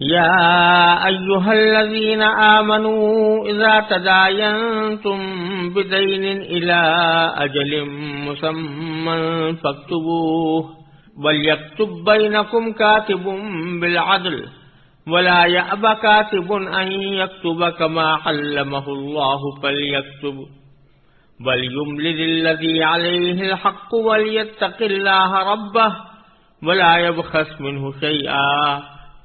يا أيها الذين آمنوا إذا تداينتم بدين إلى أجل مسمى فاكتبوه وليكتب بينكم كاتب بالعدل ولا يأب كاتب أن يكتب كما علمه الله فليكتب وليملل الذي عليه الحق وليتق الله ربه ولا يبخس منه شيئا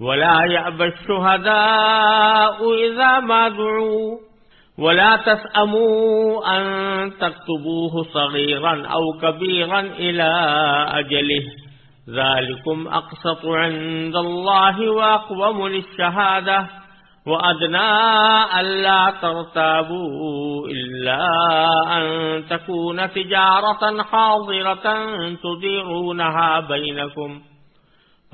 ولا يأبى الشهداء إذا ما دعوا ولا تسأموا أن تكتبوه صغيرا أو كبيرا إلى أجله. ذلكم أقسط عند الله وأقوم للشهادة. وأدنى ألا ترتابوا إلا أن تكون تجارة حاضرة تديرونها بينكم.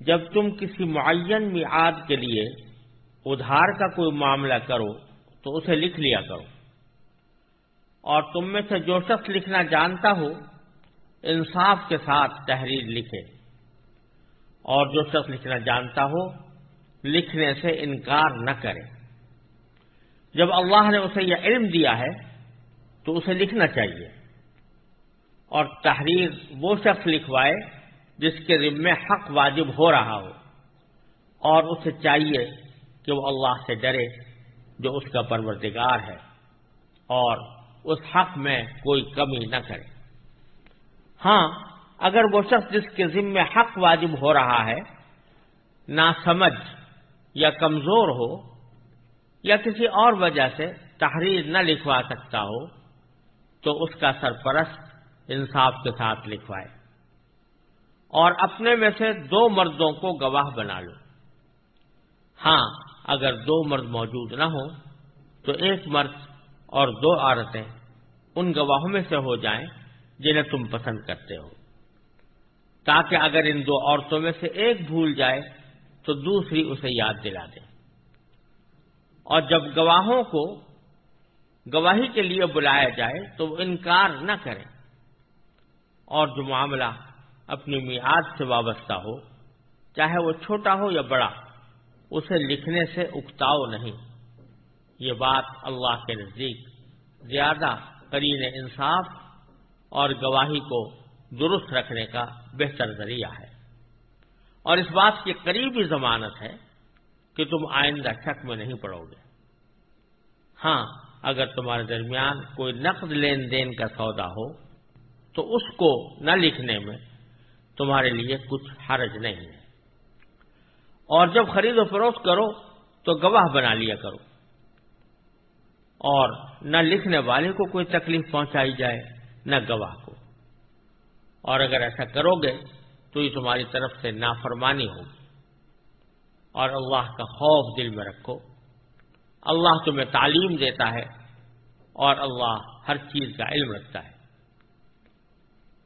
جب تم کسی معین میعاد کے لیے ادھار کا کوئی معاملہ کرو تو اسے لکھ لیا کرو۔ اور تم میں سے جو شخص لکھنا جانتا ہو، انصاف کے ساتھ تحریر لکھے۔ اور جو شخص لکھنا جانتا ہو، لکھنے سے انکار نہ کرے۔ جب اللہ نے اسے یہ علم دیا ہے، تو اسے لکھنا چاہیے۔ اور تحریر وہ شخص لکھوائے جس کے ذمے حق واجب ہو رہا ہو اور اسے چاہیے کہ وہ اللہ سے ڈرے جو اس کا پروردگار ہے اور اس حق میں کوئی کمی نہ کرے۔ ہاں اگر وہ شخص جس کے ذمے حق واجب ہو رہا ہے نہ سمجھ یا کمزور ہو یا کسی اور وجہ سے تحریر نہ لکھوا سکتا ہو، تو اس کا سرپرست انصاف کے ساتھ لکھوائے۔ اور اپنے میں سے دو مردوں کو گواہ بنا لو۔ ہاں اگر دو مرد موجود نہ ہوں، تو ایک مرد اور دو عورتیں ان گواہوں میں سے ہو جائیں جنہیں تم پسند کرتے ہو۔ تاکہ اگر ان دو عورتوں میں سے ایک بھول جائے، تو دوسری اسے یاد دلا دے۔ اور جب گواہوں کو گواہی کے لیے بلایا جائے، تو وہ انکار نہ کریں۔ اور جو معاملہ اپنی میعاد سے وابستہ ہو، چاہے وہ چھوٹا ہو یا بڑا، اسے لکھنے سے اکتاؤ نہیں۔ یہ بات اللہ کے نزدیک زیادہ کرین انصاف اور گواہی کو درست رکھنے کا بہتر ذریعہ ہے۔ اور اس بات کی قریبی ضمانت ہے کہ تم آئندہ شک میں نہیں پڑو گے۔ ہاں اگر تمہارے درمیان کوئی نقد لین دین کا سودا ہو، تو اس کو نہ لکھنے میں تمہارے لیے کچھ حرج نہیں ہے۔ اور جب خرید و فروخت کرو تو گواہ بنا لیا کرو۔ اور نہ لکھنے والے کو کوئی تکلیف پہنچائی جائے، نہ گواہ کو۔ اور اگر ایسا کرو گے تو یہ تمہاری طرف سے نافرمانی ہوگی۔ اور اللہ کا خوف دل میں رکھو۔ اللہ تمہیں تعلیم دیتا ہے اور اللہ ہر چیز کا علم رکھتا ہے۔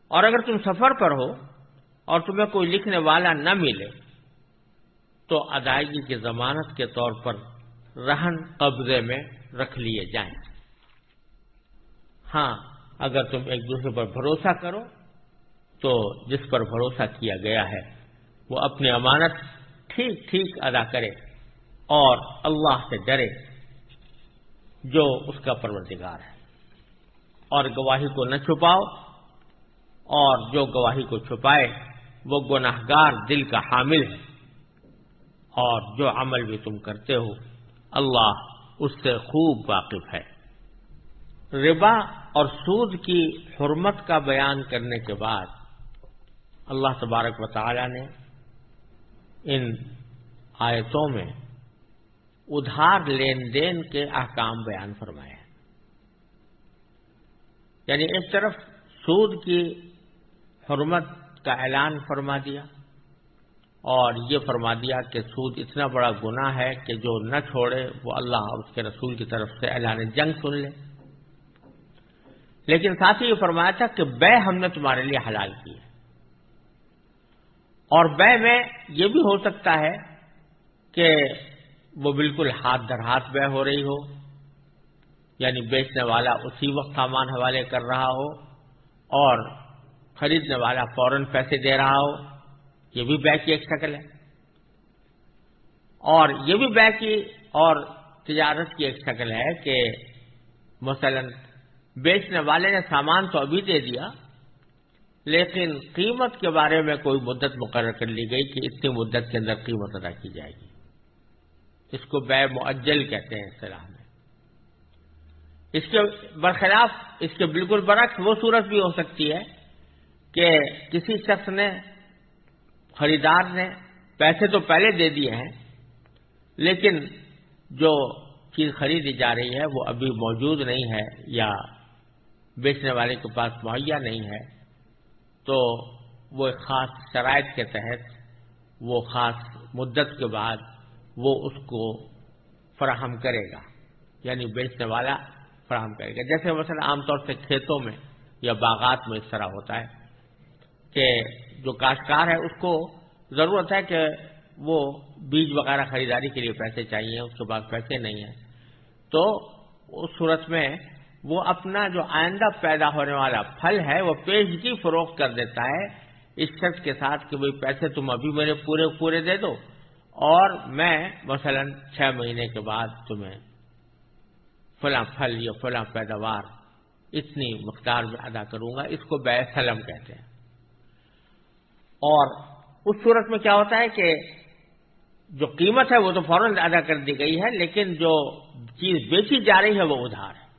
اور اگر تم سفر پر ہو اور تمہیں کوئی لکھنے والا نہ ملے، تو ادائیگی کی ضمانت کے طور پر رہن قبضے میں رکھ لیے جائیں۔ ہاں اگر تم ایک دوسرے پر بھروسہ کرو، تو جس پر بھروسہ کیا گیا ہے، وہ اپنی امانت ٹھیک ٹھیک ادا کرے اور اللہ سے ڈرے، جو اس کا پروردگار ہے۔ اور گواہی کو نہ چھپاؤ، اور جو گواہی کو چھپائے وہ گناہ گار دل کا حامل ہے۔ اور جو عمل بھی تم کرتے ہو، اللہ اس سے خوب واقف ہے۔ ربا اور سود کی حرمت کا بیان کرنے کے بعد اللہ تبارک و تعالی نے ان آیتوں میں ادھار لین دین کے احکام بیان فرمائے یعنی ایک طرف سود کی حرمت کا اعلان فرما دیا اور یہ فرما دیا کہ سود اتنا بڑا گناہ ہے کہ جو نہ چھوڑے وہ اللہ اور اس کے رسول کی طرف سے اعلان جنگ سن لے۔ لیکن ساتھ ہی یہ فرمایا تھا کہ بے ہم نے تمہارے لیے حلال کی ہے۔ اور بے میں یہ بھی ہو سکتا ہے کہ وہ بالکل ہاتھ در ہاتھ بے ہو رہی ہو یعنی بیچنے والا اسی وقت سامان حوالے کر رہا ہو اور خریدنے والا فوراً پیسے دے رہا ہو، یہ بھی بے کی ایک شکل ہے۔ اور یہ بھی بے کی اور تجارت کی ایک شکل ہے کہ مثلا بیچنے والے نے سامان تو ابھی دے دیا، لیکن قیمت کے بارے میں کوئی مدت مقرر کر لی گئی کہ اتنی مدت کے اندر قیمت ادا کی جائے گی۔ اس کو بے معجل کہتے ہیں اصطلاح میں۔ اس کے برخلاف اس کے بالکل برعکس وہ صورت بھی ہو سکتی ہے کہ کسی شخص نے خریدار نے پیسے تو پہلے دے دیے ہیں، لیکن جو چیز خریدی جا رہی ہے وہ ابھی موجود نہیں ہے یا بیچنے والے کے پاس مہیا نہیں ہے۔ تو وہ ایک خاص شرائط کے تحت، وہ خاص مدت کے بعد وہ اس کو فراہم کرے گا یعنی بیچنے والا فراہم کرے گا۔ جیسے مثلا عام طور سے کھیتوں میں یا باغات میں اس طرح ہوتا ہے۔ کہ جو کاشتکار ہے، اس کو ضرورت ہے کہ وہ بیج وغیرہ خریداری کے لیے پیسے چاہیے، اس کے پاس پیسے نہیں ہیں۔ تو اس صورت میں وہ اپنا جو آئندہ پیدا ہونے والا پھل ہے، وہ پیشگی فروخت کر دیتا ہے۔ اس شخص کے ساتھ کہ بھائی، پیسے تم ابھی میرے پورے پورے دے دو اور میں مثلا چھ مہینے کے بعد تمہیں فلاں پھل یا فلاں پیداوار اتنی مقدار میں ادا کروں گا۔ اس کو بے سلم کہتے ہیں۔ اور اس صورت میں کیا ہوتا ہے کہ جو قیمت ہے وہ تو فوراً ادا کر دی گئی ہے، لیکن جو چیز بیچی جا رہی ہے وہ ادھار ہے۔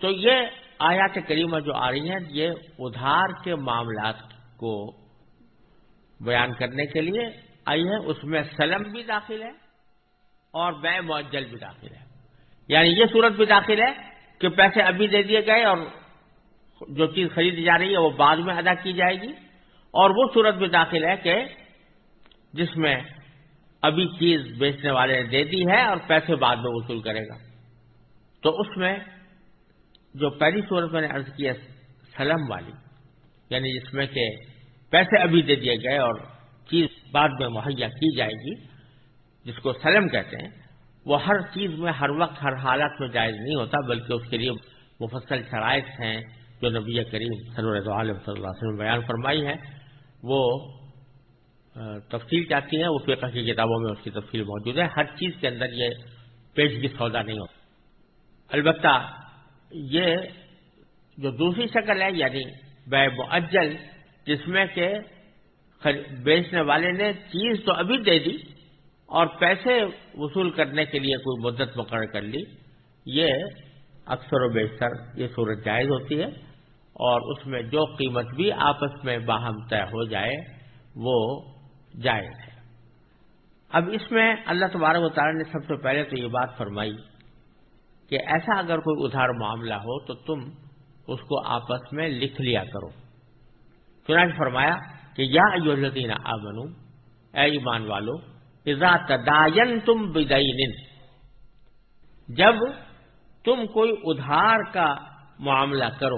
تو یہ آیات کریمہ جو آ رہی ہیں، یہ ادھار کے معاملات کو بیان کرنے کے لیے آئی ہے اس میں سلم بھی داخل ہے اور بے معجل بھی داخل ہے۔ یعنی یہ صورت بھی داخل ہے کہ پیسے ابھی دے دیے گئے اور جو چیز خریدی جا رہی ہے وہ بعد میں ادا کی جائے گی۔ اور وہ صورت بھی داخل ہے کہ جس میں ابھی چیز بیچنے والے نے دے دی ہے اور پیسے بعد میں وصول کرے گا۔ تو اس میں جو پہلی صورت میں نے عرض کیا سلم والی یعنی جس میں کہ پیسے ابھی دے دیے گئے اور چیز بعد میں مہیا کی جائے گی، جس کو سلم کہتے ہیں، وہ ہر چیز میں، ہر وقت، ہر حالت میں جائز نہیں ہوتا، بلکہ اس کے لیے مفصل شرائط ہیں، جو نبی کریم صلی اللہ علیہ وسلم بیان فرمائی ہے وہ تفصیل چاہتی ہیں؟ وہ فقہ کی کتابوں میں اس کی تفصیل موجود ہے۔ ہر چیز کے اندر یہ پیشگی سودا نہیں ہوتا۔ البتہ یہ جو دوسری شکل ہے یعنی بے معجل جس میں کہ بیچنے والے نے چیز تو ابھی دے دی اور پیسے وصول کرنے کے لیے کوئی مدت مقرر کر لی، یہ اکثر و بیشتر یہ صورت جائز ہوتی ہے۔ اور اس میں جو قیمت بھی آپس میں باہم طے ہو جائے، وہ جائز ہے۔ اب اس میں اللہ تبارک و تعالیٰ نے سب سے پہلے تو یہ بات فرمائی کہ ایسا اگر کوئی ادھار معاملہ ہو تو تم اس کو آپس میں لکھ لیا کرو۔ چنانچہ فرمایا کہ یا الذین آمنو اے ایمان والو، اذا تداین تم بدین جب تم کوئی ادھار کا معاملہ کرو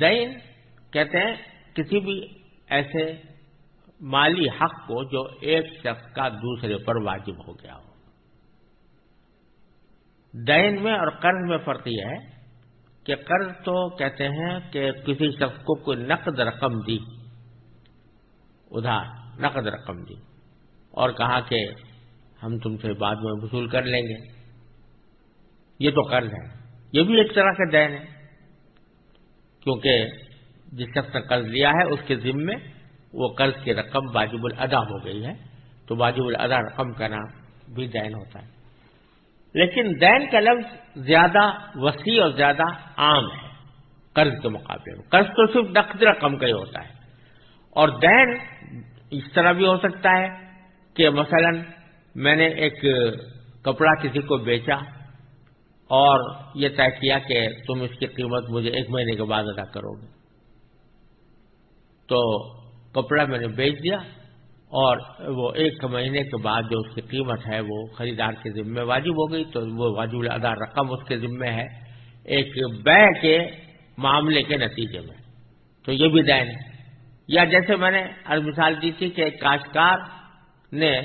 دین کہتے ہیں کسی بھی ایسے مالی حق کو جو ایک شخص کا دوسرے پر واجب ہو گیا ہو۔ دین میں اور قرض میں فرق یہ ہے کہ قرض تو کہتے ہیں کہ کسی شخص کو کوئی نقد رقم دی۔ ادھار، نقد رقم دی۔ اور کہا کہ ہم تم سے بعد میں وصول کر لیں گے۔ یہ تو قرض ہے۔ یہ بھی ایک طرح کا دین ہے۔ کیونکہ جس شخص نے قرض لیا ہے، اس کے ذمے وہ قرض کی رقم واجب الادا ہو گئی ہے۔ تو واجب الادا رقم کا نام بھی دین ہوتا ہے۔ لیکن دین کا لفظ زیادہ وسیع اور زیادہ عام ہے۔ قرض کے مقابلے میں۔ قرض تو صرف نقد رقم کا ہی ہوتا ہے۔ اور دین اس طرح بھی ہو سکتا ہے کہ مثلا میں نے ایک کپڑا کسی کو بیچا اور یہ طے کیا کہ تم اس کی قیمت مجھے ایک مہینے کے بعد ادا کرو گے۔ تو کپڑا میں نے بیچ دیا اور وہ ایک مہینے کے بعد جو اس کی قیمت ہے وہ خریدار کے ذمے واجب ہو گئی۔ تو وہ واجب ادا رقم اس کے ذمے ہے ایک بے کے معاملے کے نتیجے میں۔ تو یہ بھی دین۔ ہے یا جیسے میں نے مثال دی تھی کہ ایک کاشتکار نے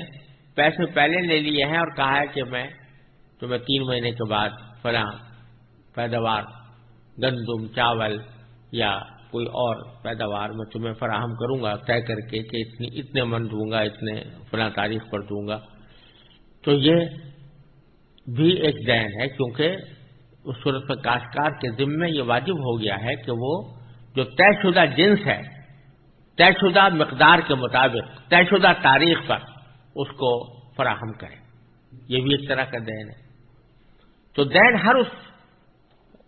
پیسے پہلے لے لیے ہیں اور کہا ہے کہ میں تمہیں تین مہینے کے بعد فلاں پیداوار، گندم، چاول یا کوئی اور پیداوار میں تمہیں فراہم کروں گا، طے کر کے کہ اتنی اتنے من دوں گا، اتنے فلاں تاریخ پر دوں گا۔ تو یہ بھی ایک دین ہے، کیونکہ اس صورت میں کاشتکار کے ذمے یہ واجب ہو گیا ہے کہ وہ جو طے شدہ جنس ہے، طے شدہ مقدار کے مطابق، طے شدہ تاریخ پر اس کو فراہم کرے۔ یہ بھی ایک طرح کا دین ہے۔ تو دین ہر اس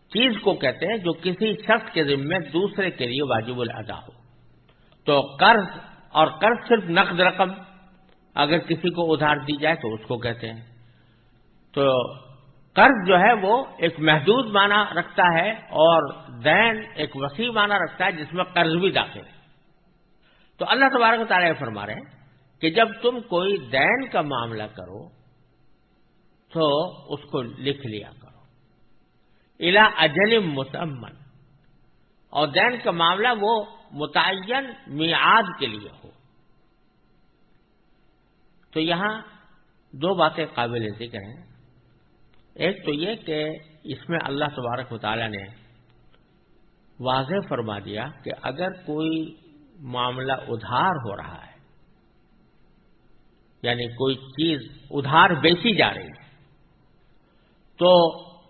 چیز کو کہتے ہیں جو کسی شخص کے ذمے دوسرے کے لیے واجب الادا ہو۔ تو قرض اور قرض صرف نقد رقم، اگر کسی کو ادھار دی جائے تو اس کو کہتے ہیں۔ تو قرض جو ہے وہ ایک محدود معنی رکھتا ہے اور دین ایک وسیع معنی رکھتا ہے جس میں قرض بھی داخل ہے۔ تو اللہ تبارک تعالیٰ فرما رہے ہیں کہ جب تم کوئی دین کا معاملہ کرو تو اس کو لکھ لیا کرو۔ الا اجل مسمن۔ اور دین کا معاملہ وہ متعین میعاد کے لیے ہو۔ تو یہاں دو باتیں قابل ذکر ہیں۔ ایک تو یہ کہ اس میں اللہ تبارک مطالعہ نے واضح فرما دیا کہ اگر کوئی معاملہ ادھار ہو رہا ہے یعنی کوئی چیز ادھار بیچی جا رہی ہے تو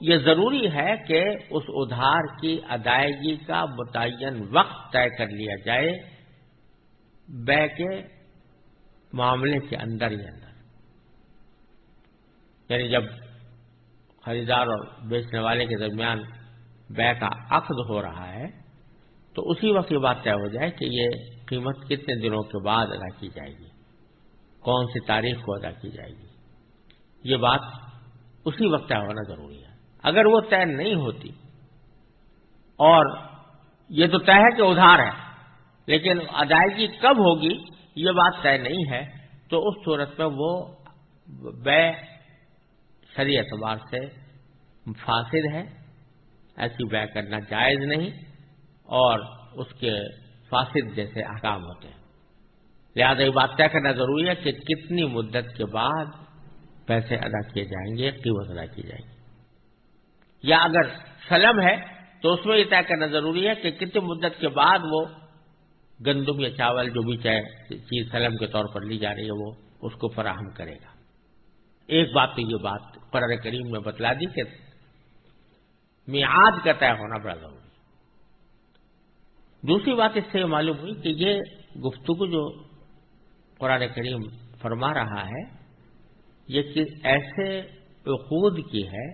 یہ ضروری ہے کہ اس ادھار کی ادائیگی کا متعین وقت طے کر لیا جائے، بے کے معاملے کے اندر ہی اندر۔ یعنی جب خریدار اور بیچنے والے کے درمیان بے کا عقد ہو رہا ہے، تو اسی وقت یہ بات طے ہو جائے کہ یہ قیمت کتنے دنوں کے بعد ادا کی جائے گی، کون سی تاریخ کو ادا کی جائے گی۔ یہ بات اسی وقت طے ہونا ضروری ہے۔ اگر وہ طے نہیں ہوتی، اور یہ تو طے ہے کہ ادھار ہے، لیکن ادائیگی کب ہوگی، یہ بات طے نہیں ہے، تو اس صورت میں وہ بے شری اعتبار سے فاصل ہے۔ ایسی بے کرنا جائز نہیں، اور اس کے فاصل جیسے احکام ہوتے ہیں۔ لہٰذا یہ بات طے کرنا ضروری ہے کہ کتنی مدت کے بعد پیسے ادا کیے جائیں گے، قیمت ادا کی جائے گی۔ یا اگر سلم ہے تو اس میں یہ طے کرنا ضروری ہے کہ کتنی مدت کے بعد وہ گندم یا چاول جو بھی چاہے، چیز سلم کے طور پر لی جا رہی ہے، وہ اس کو فراہم کرے گا۔ ایک بات تو یہ بات قرآن کریم میں بتلا دی کہ میعاد کا طے ہونا بڑا ضروری دوسری بات اس سے یہ معلوم ہوئی کہ یہ گفتگو جو قرآن کریم فرما رہا ہے یہ ایسے عقود کی ہے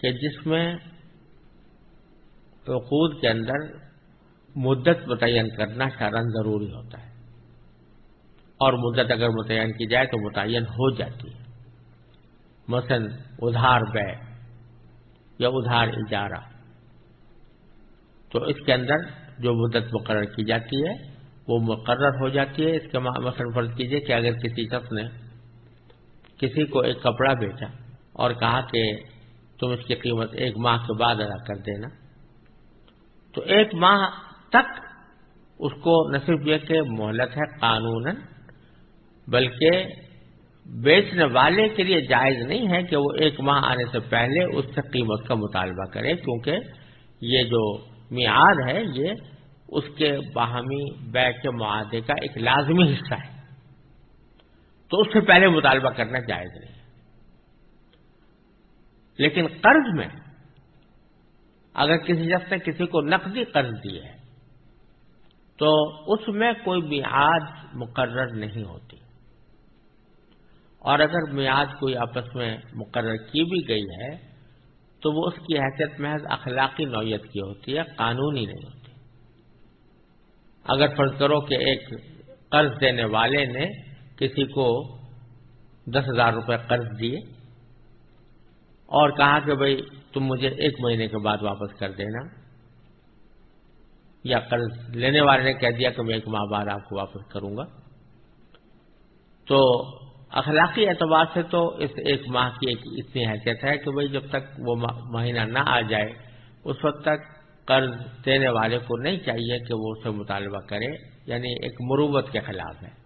کہ جس میں عقود کے اندر مدت متعین کرنا شرن ضروری ہوتا ہے۔ اور مدت اگر متعین کی جائے تو متعین ہو جاتی ہے۔ مثلا ادھار بے یا ادھار اجارہ۔ تو اس کے اندر جو مدت مقرر کی جاتی ہے، وہ مقرر ہو جاتی ہے۔ اس کے مثلا فرض کیجیے کہ اگر کسی شخص نے کسی کو ایک کپڑا بیچا اور کہا کہ تم اس کی قیمت ایک ماہ کے بعد ادا کر دینا۔ تو ایک ماہ تک اس کو نہ صرف یہ کہ مہلت ہے قانون بلکہ بیچنے والے کے لیے جائز نہیں ہے کہ وہ ایک ماہ آنے سے پہلے اس سے قیمت کا مطالبہ کرے، کیونکہ یہ جو میعاد ہے، یہ اس کے باہمی بیچ کے معاہدے کا ایک لازمی حصہ ہے۔ تو اس سے پہلے مطالبہ کرنا جائز نہیں۔ لیکن قرض میں اگر کسی شخص نے کسی کو نقدی قرض دی ہے، تو اس میں کوئی میعاد مقرر نہیں ہوتی۔ اور اگر میعاد کوئی آپس میں مقرر کی بھی گئی ہے، تو وہ اس کی حیثیت محض اخلاقی نوعیت کی ہوتی ہے، قانونی نہیں ہوتی۔ اگر فرض کرو کہ ایک قرض دینے والے نے کسی کو دس ہزار روپے قرض دیے اور کہا کہ بھائی تم مجھے ایک مہینے کے بعد واپس کر دینا یا قرض لینے والے نے کہہ دیا کہ میں ایک ماہ بعد آپ کو واپس کروں گا۔ تو اخلاقی اعتبار سے تو اس ایک ماہ کی ایک اتنی حیثیت ہے کہ بھائی جب تک وہ مہینہ نہ آ جائے، اس وقت تک قرض دینے والے کو نہیں چاہیے کہ وہ اسے مطالبہ کرے یعنی ایک مروبت کے خلاف ہے۔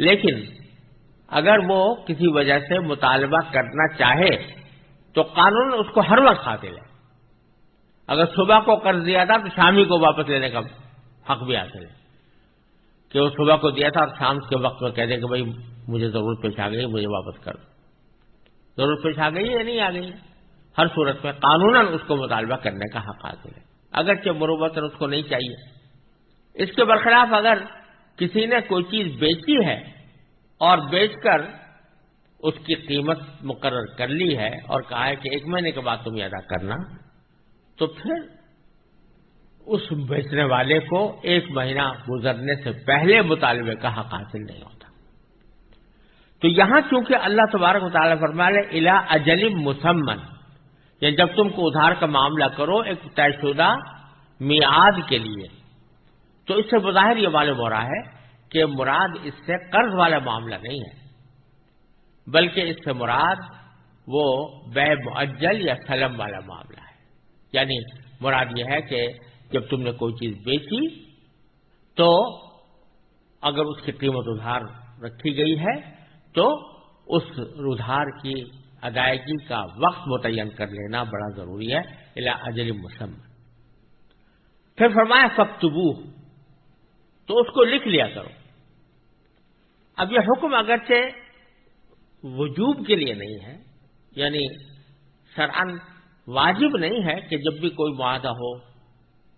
لیکن اگر وہ کسی وجہ سے مطالبہ کرنا چاہے تو قانون اس کو ہر وقت حاصل ہے۔ اگر صبح کو قرض دیا تھا تو شامی کو واپس لینے کا حق بھی حاصل ہے۔ کہ وہ صبح کو دیا تھا اور شام کے وقت میں کہہ دے کہ بھائی مجھے ضرورت پیش آ گئی، مجھے واپس کر دو۔ ضرورت پیش آ گئی یا نہیں آ گئی؟ ہر صورت میں قانون اس کو مطالبہ کرنے کا حق حاصل ہے۔ اگرچہ مروبت اس کو نہیں چاہیے۔ اس کے برخلاف اگر کسی نے کوئی چیز بیچی ہے اور بیچ کر اس کی قیمت مقرر کر لی ہے اور کہا ہے کہ ایک مہینے کے بعد تمہیں ادا کرنا، تو پھر اس بیچنے والے کو ایک مہینہ گزرنے سے پہلے مطالبے کا حق حاصل نہیں ہوتا۔ تو یہاں چونکہ اللہ تبارک مطالعہ فرما لے الا اجلم مسمن یعنی جب تم کو ادھار کا معاملہ کرو ایک طے شدہ میعاد کے لیے تو اس سے بظاہر یہ معلوم ہو رہا ہے کہ مراد اس سے قرض والا معاملہ نہیں ہے، بلکہ اس سے مراد وہ بے معجل یا سلم والا معاملہ ہے۔ یعنی مراد یہ ہے کہ جب تم نے کوئی چیز بیچی تو اگر اس کی قیمت ادھار رکھی گئی ہے تو اس ادھار کی ادائیگی کا وقت متعین کر لینا بڑا ضروری ہے الا اجل مسم پھر فرمایا فکتبو تو اس کو لکھ لیا کرو۔ اب یہ حکم اگرچہ وجوب کے لیے نہیں ہے یعنی شرعن واجب نہیں ہے کہ جب بھی کوئی معاہدہ ہو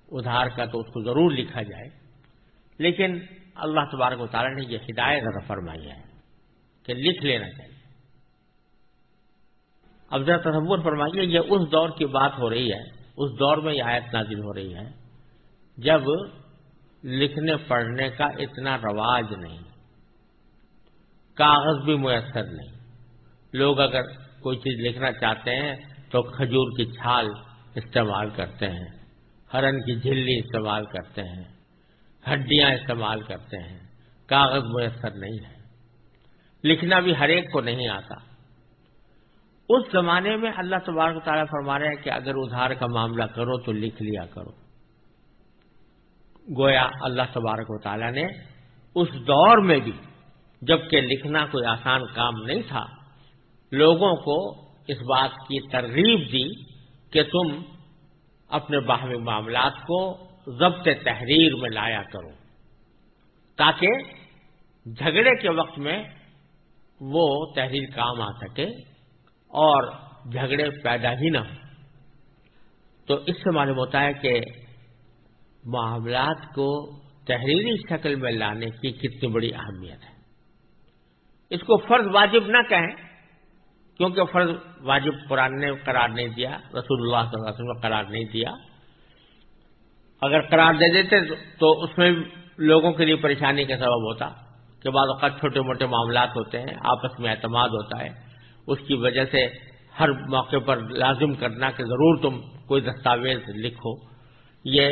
ادھار کا تو اس کو ضرور لکھا جائے، لیکن اللہ تبارک و تعالیٰ نے یہ ہدایت اگر فرمائی ہے کہ لکھ لینا چاہیے۔ اب ذرا تصور فرمائیے، یہ اس دور کی بات ہو رہی ہے، اس دور میں یہ آیت نازل ہو رہی ہے جب لکھنے پڑھنے کا اتنا رواج نہیں۔ کاغذ بھی میسر نہیں۔ لوگ اگر کوئی چیز لکھنا چاہتے ہیں تو کھجور کی چھال استعمال کرتے ہیں، ہرن کی جھلی استعمال کرتے ہیں، ہڈیاں استعمال کرتے ہیں۔ کاغذ میسر نہیں ہے۔ لکھنا بھی ہر ایک کو نہیں آتا۔ اس زمانے میں اللہ تبارک تعالیٰ فرما رہے ہیں کہ اگر ادھار کا معاملہ کرو تو لکھ لیا کرو۔ گویا اللہ تبارک و تعالیٰ نے اس دور میں بھی جبکہ لکھنا کوئی آسان کام نہیں تھا، لوگوں کو اس بات کی ترغیب دی کہ تم اپنے باہمی معاملات کو ضبط تحریر میں لایا کرو، تاکہ جھگڑے کے وقت میں وہ تحریر کام آ سکے اور جھگڑے پیدا ہی نہ ہوں۔ تو اس سے معلوم ہوتا ہے کہ معاملات کو تحریری شکل میں لانے کی کتنی بڑی اہمیت ہے۔ اس کو فرض واجب نہ کہیں، کیونکہ فرض واجب قرآن نے قرار نہیں دیا، رسول اللہ صلی اللہ علیہ وسلم نے قرار نہیں دیا۔ اگر قرار دے دیتے تو اس میں لوگوں کے لیے پریشانی کا سبب ہوتا، کہ بعض اوقات چھوٹے موٹے معاملات ہوتے ہیں، آپس میں اعتماد ہوتا ہے۔ اس کی وجہ سے ہر موقع پر لازم کرنا کہ ضرور تم کوئی دستاویز لکھو۔ یہ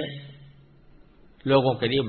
لوگوں کے لیے